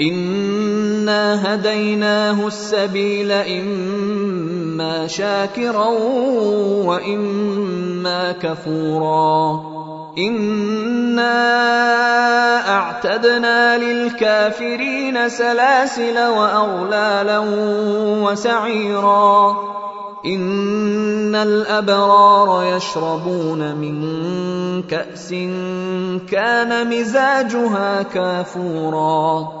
انا هديناه السبيل اما شاكرا واما كفورا انا اعتدنا للكافرين سلاسل واغلالا وسعيرا ان الابرار يشربون من كاس كان مزاجها كافورا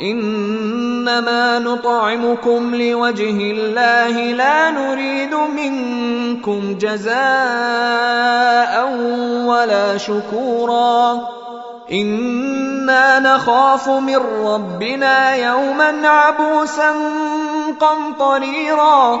إنما نطعمكم لوجه الله لا نريد منكم جزاء ولا شكورا. إنا نخاف من ربنا يوما عبوسا قمطريرا.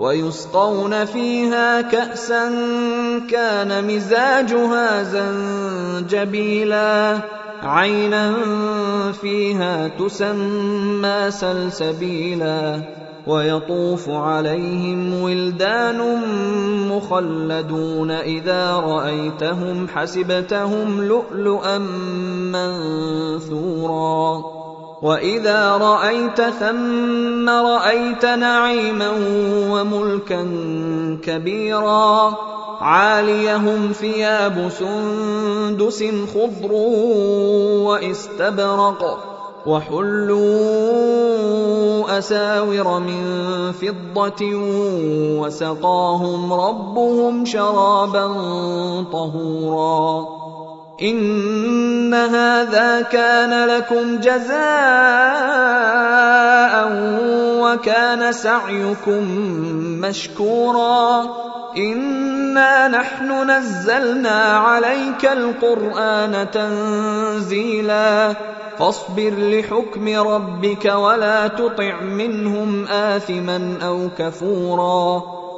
ويسقون فيها كأسا كان مزاجها زنجبيلا. عينا فيها تسمى سلسبيلا. ويطوف عليهم ولدان مخلدون إذا رأيتهم حسبتهم لؤلؤا منثورا. واذا رايت ثم رايت نعيما وملكا كبيرا عاليهم ثياب سندس خضر واستبرق وحلوا اساور من فضه وسقاهم ربهم شرابا طهورا إن هذا كان لكم جزاء وكان سعيكم مشكورا. إنا نحن نزلنا عليك القرآن تنزيلا. فاصبر لحكم ربك ولا تطع منهم آثما أو كفورا.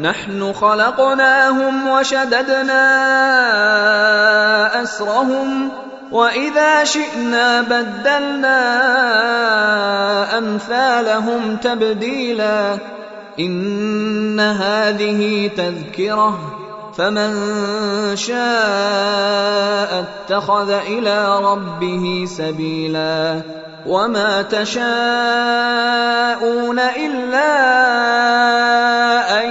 نحن خلقناهم وشددنا أسرهم وإذا شئنا بدلنا أمثالهم تبديلا. إن هذه تذكرة فمن شاء اتخذ إلى ربه سبيلا. وما تشاءون الا ان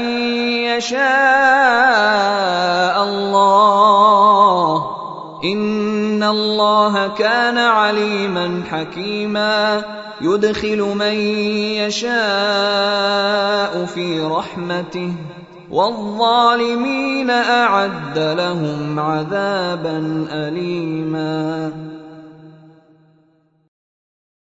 يشاء الله ان الله كان عليما حكيما يدخل من يشاء في رحمته والظالمين اعد لهم عذابا اليما